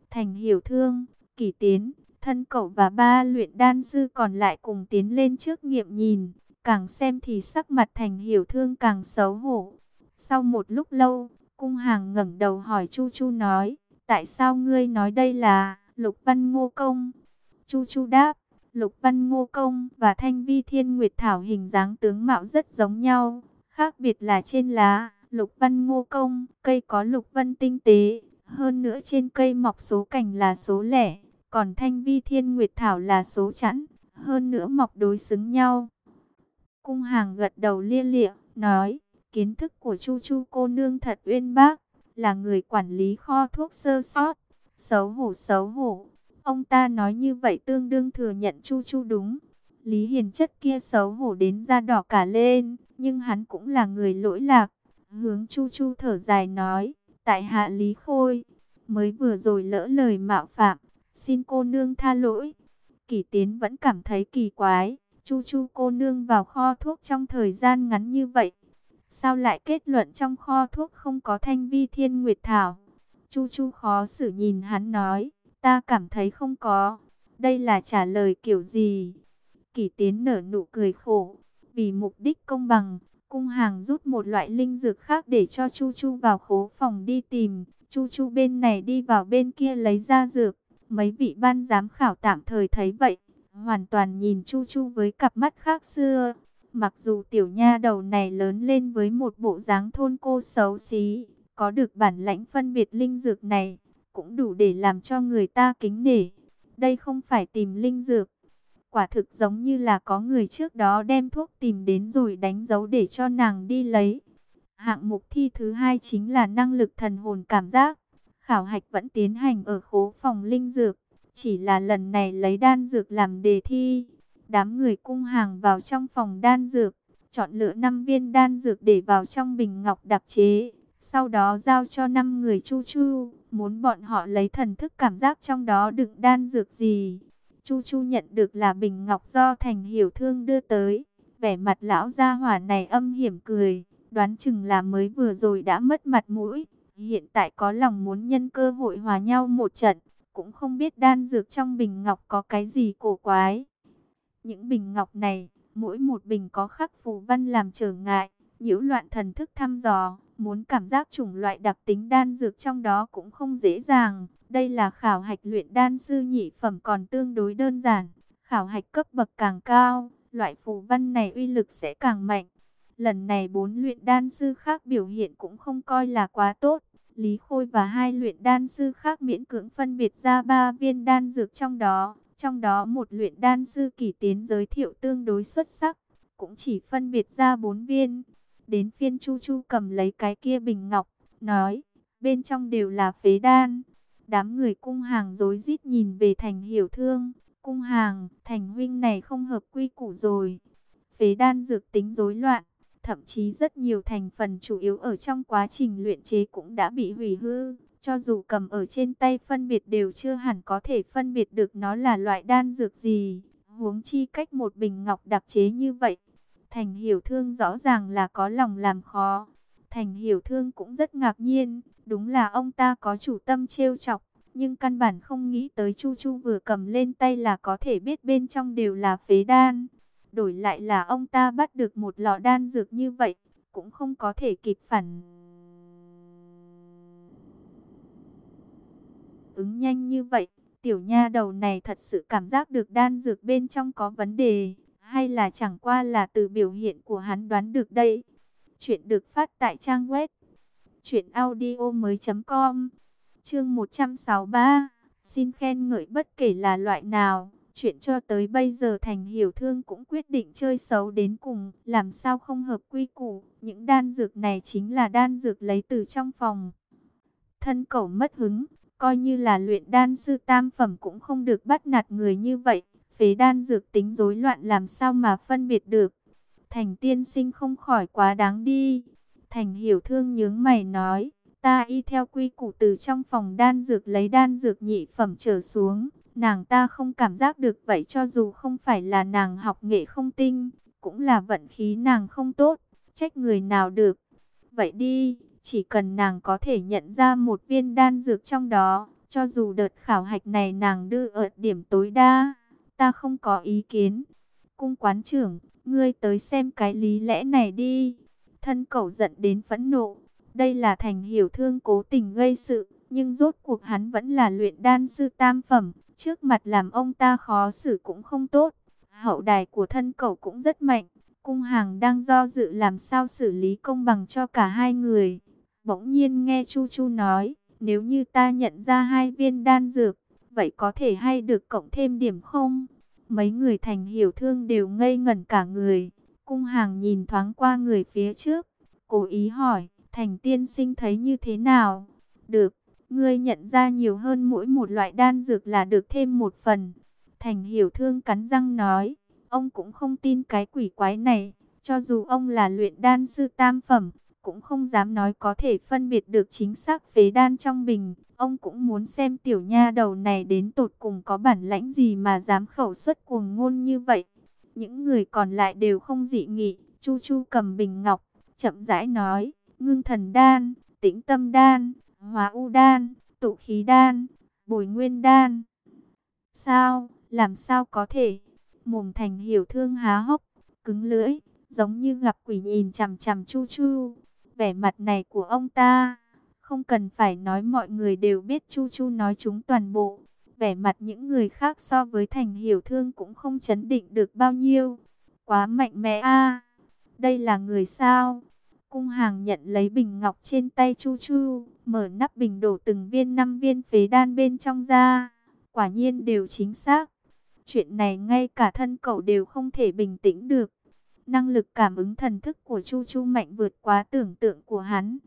Speaker 1: Thành hiểu thương, kỳ tiến, thân cậu và ba luyện đan sư còn lại cùng tiến lên trước nghiệm nhìn. Càng xem thì sắc mặt thành hiểu thương càng xấu hổ. Sau một lúc lâu, cung hàng ngẩng đầu hỏi Chu Chu nói, tại sao ngươi nói đây là Lục Văn Ngô Công? Chu Chu đáp, Lục Văn Ngô Công và Thanh Vi Thiên Nguyệt Thảo hình dáng tướng mạo rất giống nhau, khác biệt là trên lá, Lục Văn Ngô Công, cây có lục văn tinh tế, hơn nữa trên cây mọc số cành là số lẻ, còn Thanh Vi Thiên Nguyệt Thảo là số chẵn, hơn nữa mọc đối xứng nhau. Cung hàng gật đầu lia lịa, nói, kiến thức của Chu Chu cô nương thật uyên bác, là người quản lý kho thuốc sơ sót, xấu hổ xấu hổ. Ông ta nói như vậy tương đương thừa nhận Chu Chu đúng. Lý Hiền chất kia xấu hổ đến da đỏ cả lên, nhưng hắn cũng là người lỗi lạc. Hướng Chu Chu thở dài nói, tại hạ Lý Khôi, mới vừa rồi lỡ lời mạo phạm, xin cô nương tha lỗi. Kỳ tiến vẫn cảm thấy kỳ quái, Chu Chu cô nương vào kho thuốc trong thời gian ngắn như vậy. Sao lại kết luận trong kho thuốc không có thanh vi thiên nguyệt thảo? Chu Chu khó xử nhìn hắn nói, ta cảm thấy không có. Đây là trả lời kiểu gì? Kỳ tiến nở nụ cười khổ, vì mục đích công bằng, cung hàng rút một loại linh dược khác để cho Chu Chu vào khố phòng đi tìm. Chu Chu bên này đi vào bên kia lấy ra dược. Mấy vị ban giám khảo tạm thời thấy vậy, hoàn toàn nhìn Chu Chu với cặp mắt khác xưa. Mặc dù tiểu nha đầu này lớn lên với một bộ dáng thôn cô xấu xí, có được bản lãnh phân biệt linh dược này, cũng đủ để làm cho người ta kính nể. Đây không phải tìm linh dược, quả thực giống như là có người trước đó đem thuốc tìm đến rồi đánh dấu để cho nàng đi lấy. Hạng mục thi thứ hai chính là năng lực thần hồn cảm giác. Khảo hạch vẫn tiến hành ở khố phòng linh dược, chỉ là lần này lấy đan dược làm đề thi. Đám người cung hàng vào trong phòng đan dược, chọn lựa 5 viên đan dược để vào trong bình ngọc đặc chế. Sau đó giao cho 5 người chu chu, muốn bọn họ lấy thần thức cảm giác trong đó đựng đan dược gì. Chu chu nhận được là bình ngọc do thành hiểu thương đưa tới. Vẻ mặt lão gia hỏa này âm hiểm cười, đoán chừng là mới vừa rồi đã mất mặt mũi. Hiện tại có lòng muốn nhân cơ hội hòa nhau một trận, cũng không biết đan dược trong bình ngọc có cái gì cổ quái. Những bình ngọc này, mỗi một bình có khắc phù văn làm trở ngại, nhiễu loạn thần thức thăm dò, muốn cảm giác chủng loại đặc tính đan dược trong đó cũng không dễ dàng. Đây là khảo hạch luyện đan sư nhị phẩm còn tương đối đơn giản, khảo hạch cấp bậc càng cao, loại phù văn này uy lực sẽ càng mạnh. Lần này bốn luyện đan sư khác biểu hiện cũng không coi là quá tốt. Lý Khôi và hai luyện đan sư khác miễn cưỡng phân biệt ra ba viên đan dược trong đó. Trong đó một luyện đan sư kỳ tiến giới thiệu tương đối xuất sắc, cũng chỉ phân biệt ra bốn viên. Đến phiên Chu Chu cầm lấy cái kia bình ngọc, nói, bên trong đều là phế đan. Đám người cung hàng rối rít nhìn về thành hiểu thương. Cung hàng, thành huynh này không hợp quy củ rồi. Phế đan dược tính rối loạn. Thậm chí rất nhiều thành phần chủ yếu ở trong quá trình luyện chế cũng đã bị hủy hư. Cho dù cầm ở trên tay phân biệt đều chưa hẳn có thể phân biệt được nó là loại đan dược gì. Huống chi cách một bình ngọc đặc chế như vậy. Thành hiểu thương rõ ràng là có lòng làm khó. Thành hiểu thương cũng rất ngạc nhiên. Đúng là ông ta có chủ tâm trêu chọc. Nhưng căn bản không nghĩ tới Chu Chu vừa cầm lên tay là có thể biết bên trong đều là phế đan. Đổi lại là ông ta bắt được một lọ đan dược như vậy, cũng không có thể kịp phản. Ứng nhanh như vậy, tiểu nha đầu này thật sự cảm giác được đan dược bên trong có vấn đề, hay là chẳng qua là từ biểu hiện của hắn đoán được đây. Chuyện được phát tại trang web truyệnaudiomoi.com. Chương 163. Xin khen ngợi bất kể là loại nào. Chuyện cho tới bây giờ Thành Hiểu Thương cũng quyết định chơi xấu đến cùng, làm sao không hợp quy củ. Những đan dược này chính là đan dược lấy từ trong phòng. Thân cẩu mất hứng, coi như là luyện đan sư tam phẩm cũng không được bắt nạt người như vậy. phế đan dược tính rối loạn làm sao mà phân biệt được. Thành tiên sinh không khỏi quá đáng đi. Thành hiểu thương nhướng mày nói, ta y theo quy củ từ trong phòng đan dược lấy đan dược nhị phẩm trở xuống. Nàng ta không cảm giác được vậy cho dù không phải là nàng học nghệ không tinh, cũng là vận khí nàng không tốt, trách người nào được. Vậy đi, chỉ cần nàng có thể nhận ra một viên đan dược trong đó, cho dù đợt khảo hạch này nàng đưa ở điểm tối đa, ta không có ý kiến. Cung quán trưởng, ngươi tới xem cái lý lẽ này đi. Thân cậu giận đến phẫn nộ. Đây là thành hiểu thương cố tình gây sự, nhưng rốt cuộc hắn vẫn là luyện đan sư tam phẩm. Trước mặt làm ông ta khó xử cũng không tốt. Hậu đài của thân cậu cũng rất mạnh. Cung hàng đang do dự làm sao xử lý công bằng cho cả hai người. Bỗng nhiên nghe Chu Chu nói, nếu như ta nhận ra hai viên đan dược, vậy có thể hay được cộng thêm điểm không? Mấy người thành hiểu thương đều ngây ngẩn cả người. Cung hàng nhìn thoáng qua người phía trước, cố ý hỏi, thành tiên sinh thấy như thế nào? Được, ngươi nhận ra nhiều hơn mỗi một loại đan dược là được thêm một phần. Thành hiểu thương cắn răng nói, ông cũng không tin cái quỷ quái này, cho dù ông là luyện đan sư tam phẩm, cũng không dám nói có thể phân biệt được chính xác phế đan trong bình. Ông cũng muốn xem tiểu nha đầu này đến tột cùng có bản lãnh gì mà dám khẩu xuất cuồng ngôn như vậy. Những người còn lại đều không dị nghị. Chu Chu cầm bình ngọc, chậm rãi nói, ngưng thần đan, tĩnh tâm đan, hóa u đan, tụ khí đan, bồi nguyên đan. Sao, làm sao có thể? Mồm thành hiểu thương há hốc, cứng lưỡi, giống như gặp quỷ nhìn chằm chằm Chu Chu. Vẻ mặt này của ông ta, không cần phải nói mọi người đều biết Chu Chu nói chúng toàn bộ. Vẻ mặt những người khác so với thành hiểu thương cũng không chấn định được bao nhiêu. Quá mạnh mẽ a Đây là người sao? Cung hàng nhận lấy bình ngọc trên tay Chu Chu, mở nắp bình đổ từng viên năm viên phế đan bên trong ra. Quả nhiên đều chính xác. Chuyện này ngay cả thân cậu đều không thể bình tĩnh được. Năng lực cảm ứng thần thức của Chu Chu mạnh vượt quá tưởng tượng của hắn.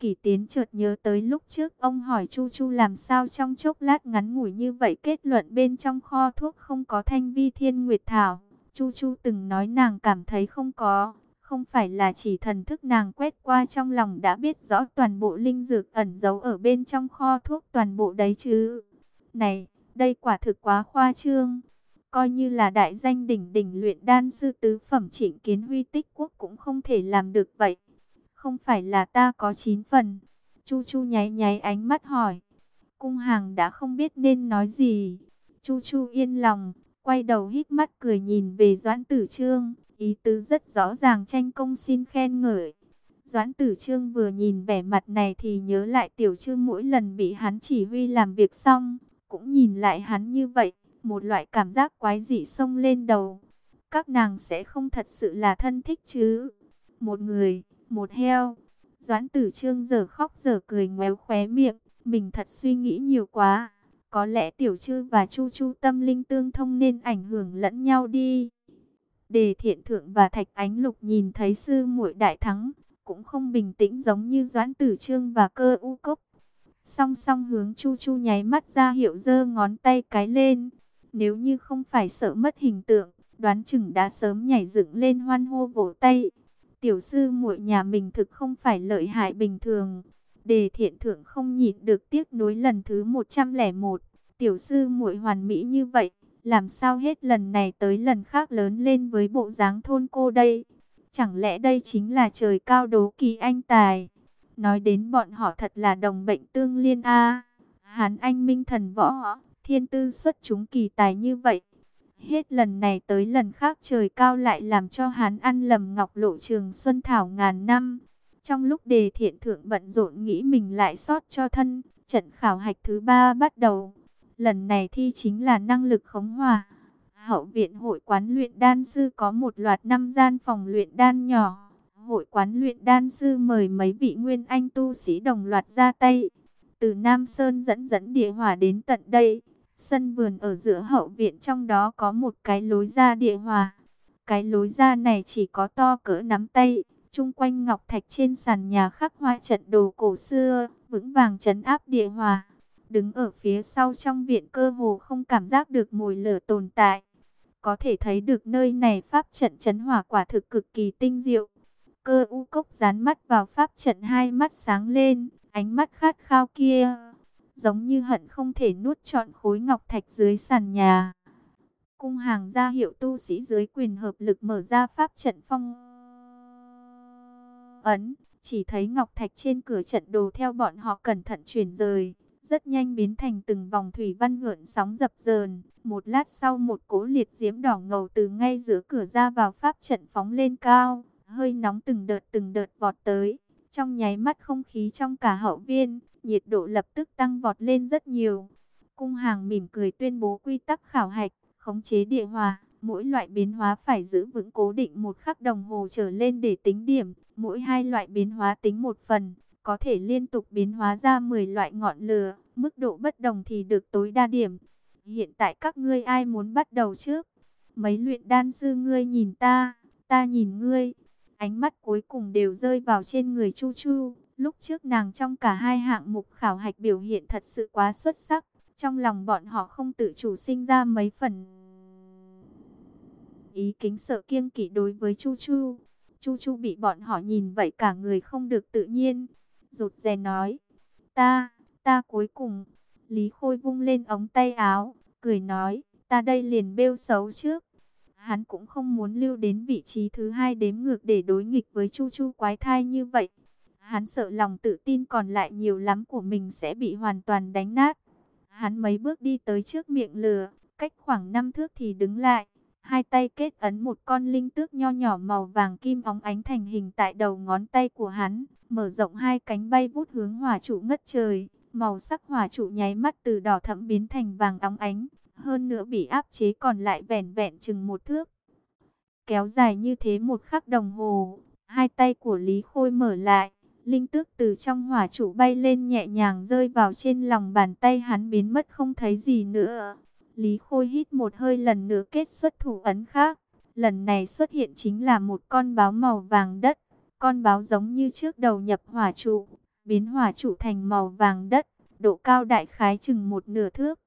Speaker 1: Kỳ tiến chợt nhớ tới lúc trước ông hỏi Chu Chu làm sao trong chốc lát ngắn ngủi như vậy kết luận bên trong kho thuốc không có thanh vi thiên nguyệt thảo. Chu Chu từng nói nàng cảm thấy không có, không phải là chỉ thần thức nàng quét qua trong lòng đã biết rõ toàn bộ linh dược ẩn giấu ở bên trong kho thuốc toàn bộ đấy chứ. Này, đây quả thực quá khoa trương coi như là đại danh đỉnh đỉnh luyện đan sư tứ phẩm trịnh kiến huy tích quốc cũng không thể làm được vậy. Không phải là ta có chín phần. Chu Chu nháy nháy ánh mắt hỏi. Cung hàng đã không biết nên nói gì. Chu Chu yên lòng, quay đầu hít mắt cười nhìn về Doãn Tử Trương. Ý tứ rất rõ ràng tranh công xin khen ngợi. Doãn Tử Trương vừa nhìn vẻ mặt này thì nhớ lại tiểu trư mỗi lần bị hắn chỉ huy làm việc xong. Cũng nhìn lại hắn như vậy một loại cảm giác quái dị xông lên đầu. Các nàng sẽ không thật sự là thân thích chứ. Một người, một heo. Doãn tử trương giờ khóc giờ cười ngoéo khóe miệng. Mình thật suy nghĩ nhiều quá. Có lẽ tiểu trư và chu chu tâm linh tương thông nên ảnh hưởng lẫn nhau đi. Đề thiện thượng và thạch ánh lục nhìn thấy sư muội đại thắng. Cũng không bình tĩnh giống như doãn tử trương và cơ u cốc. Song song hướng chu chu nháy mắt ra hiệu giơ ngón tay cái lên. Nếu như không phải sợ mất hình tượng, đoán chừng đã sớm nhảy dựng lên hoan hô vỗ tay. Tiểu sư muội nhà mình thực không phải lợi hại bình thường. Đề thiện thượng không nhịn được tiếc nối lần thứ 101. Tiểu sư muội hoàn mỹ như vậy, làm sao hết lần này tới lần khác lớn lên với bộ dáng thôn cô đây? Chẳng lẽ đây chính là trời cao đố kỳ anh tài? Nói đến bọn họ thật là đồng bệnh tương liên a. Hán anh minh thần võ thiên tư xuất chúng kỳ tài như vậy. Hết lần này tới lần khác trời cao lại làm cho hắn ăn lầm ngọc lộ trường xuân thảo ngàn năm. Trong lúc đề thiện thượng bận rộn nghĩ mình lại sót cho thân, trận khảo hạch thứ ba bắt đầu. Lần này thi chính là năng lực khống hòa. Hậu viện hội quán luyện đan sư có một loạt năm gian phòng luyện đan nhỏ. Hội quán luyện đan sư mời mấy vị nguyên anh tu sĩ đồng loạt ra tay. Từ Nam Sơn dẫn dẫn địa hỏa đến tận đây. Sân vườn ở giữa hậu viện trong đó có một cái lối ra địa hòa. Cái lối ra này chỉ có to cỡ nắm tay, chung quanh ngọc thạch trên sàn nhà khắc hoa trận đồ cổ xưa, vững vàng trấn áp địa hòa. Đứng ở phía sau trong viện cơ hồ không cảm giác được mùi lửa tồn tại. Có thể thấy được nơi này pháp trận trấn hỏa quả thực cực kỳ tinh diệu. Cơ u cốc dán mắt vào pháp trận hai mắt sáng lên, ánh mắt khát khao kia, giống như hận không thể nuốt trọn khối ngọc thạch dưới sàn nhà. Cung hàng ra hiệu tu sĩ dưới quyền hợp lực mở ra pháp trận phong ấn, chỉ thấy ngọc thạch trên cửa trận đồ theo bọn họ cẩn thận chuyển rời, rất nhanh biến thành từng vòng thủy văn ngượn sóng dập dờn. Một lát sau một cỗ liệt diễm đỏ ngầu từ ngay giữa cửa ra vào pháp trận phóng lên cao, hơi nóng từng đợt từng đợt vọt tới. Trong nháy mắt không khí trong cả hậu viên, nhiệt độ lập tức tăng vọt lên rất nhiều. Cung hàng mỉm cười tuyên bố quy tắc khảo hạch, khống chế địa hòa. Mỗi loại biến hóa phải giữ vững cố định một khắc đồng hồ trở lên để tính điểm. Mỗi hai loại biến hóa tính một phần, có thể liên tục biến hóa ra 10 loại ngọn lửa. Mức độ bất đồng thì được tối đa điểm. Hiện tại các ngươi ai muốn bắt đầu trước? Mấy luyện đan sư ngươi nhìn ta, ta nhìn ngươi. Ánh mắt cuối cùng đều rơi vào trên người Chu Chu. Lúc trước nàng trong cả hai hạng mục khảo hạch biểu hiện thật sự quá xuất sắc. Trong lòng bọn họ không tự chủ sinh ra mấy phần ý kính sợ kiêng kỵ đối với Chu Chu. Chu Chu bị bọn họ nhìn vậy cả người không được tự nhiên. Rụt rè nói, ta, ta cuối cùng. Lý Khôi vung lên ống tay áo, cười nói, ta đây liền bêu xấu trước. Hắn cũng không muốn lưu đến vị trí thứ hai đếm ngược để đối nghịch với Chu Chu quái thai như vậy. Hắn sợ lòng tự tin còn lại nhiều lắm của mình sẽ bị hoàn toàn đánh nát. Hắn mấy bước đi tới trước miệng lửa, cách khoảng 5 thước thì đứng lại. Hai tay kết ấn một con linh tước nho nhỏ màu vàng kim óng ánh thành hình tại đầu ngón tay của hắn. Mở rộng hai cánh bay vút hướng hỏa trụ ngất trời. Màu sắc hỏa trụ nháy mắt từ đỏ thẫm biến thành vàng óng ánh. Hơn nữa bị áp chế còn lại vẻn vẹn chừng một thước. Kéo dài như thế một khắc đồng hồ. Hai tay của Lý Khôi mở lại. Linh tước từ trong hỏa trụ bay lên nhẹ nhàng rơi vào trên lòng bàn tay hắn biến mất không thấy gì nữa. Lý Khôi hít một hơi lần nữa kết xuất thủ ấn khác. Lần này xuất hiện chính là một con báo màu vàng đất. Con báo giống như trước đầu nhập hỏa trụ, biến hỏa trụ thành màu vàng đất, độ cao đại khái chừng một nửa thước.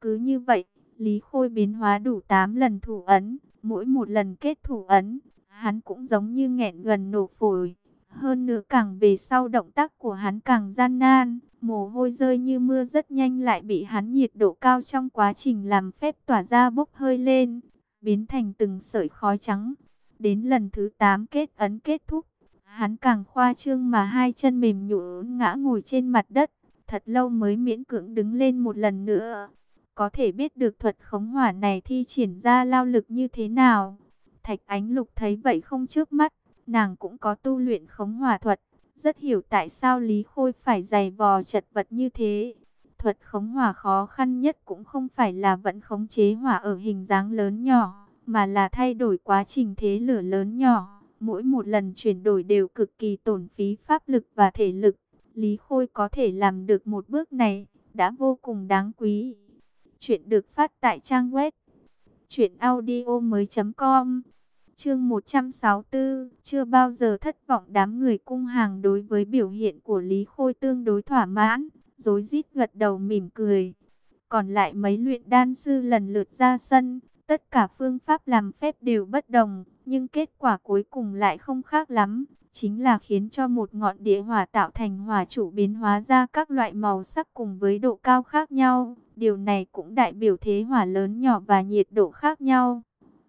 Speaker 1: Cứ như vậy, Lý Khôi biến hóa đủ 8 lần thủ ấn, mỗi một lần kết thủ ấn, hắn cũng giống như nghẹn gần nổ phổi. Hơn nữa càng về sau động tác của hắn càng gian nan, mồ hôi rơi như mưa rất nhanh lại bị hắn nhiệt độ cao trong quá trình làm phép tỏa ra bốc hơi lên, biến thành từng sợi khói trắng. Đến lần thứ 8 kết ấn kết thúc, hắn càng khoa trương mà hai chân mềm nhũn ngã ngồi trên mặt đất, thật lâu mới miễn cưỡng đứng lên một lần nữa. Có thể biết được thuật khống hỏa này thi triển ra lao lực như thế nào. Thạch Ánh Lục thấy vậy không trước mắt, nàng cũng có tu luyện khống hỏa thuật, rất hiểu tại sao Lý Khôi phải dày vò chật vật như thế. Thuật khống hỏa khó khăn nhất cũng không phải là vẫn khống chế hỏa ở hình dáng lớn nhỏ, mà là thay đổi quá trình thế lửa lớn nhỏ. Mỗi một lần chuyển đổi đều cực kỳ tổn phí pháp lực và thể lực. Lý Khôi có thể làm được một bước này, đã vô cùng đáng quý. Chuyện được phát tại trang web chuyện audio mới.com Chương 164, chưa bao giờ thất vọng đám người cung hàng đối với biểu hiện của Lý Khôi tương đối thỏa mãn, dối rít gật đầu mỉm cười. Còn lại mấy luyện đan sư lần lượt ra sân, tất cả phương pháp làm phép đều bất đồng, nhưng kết quả cuối cùng lại không khác lắm, chính là khiến cho một ngọn địa hỏa tạo thành hỏa trụ biến hóa ra các loại màu sắc cùng với độ cao khác nhau. Điều này cũng đại biểu thế hỏa lớn nhỏ và nhiệt độ khác nhau.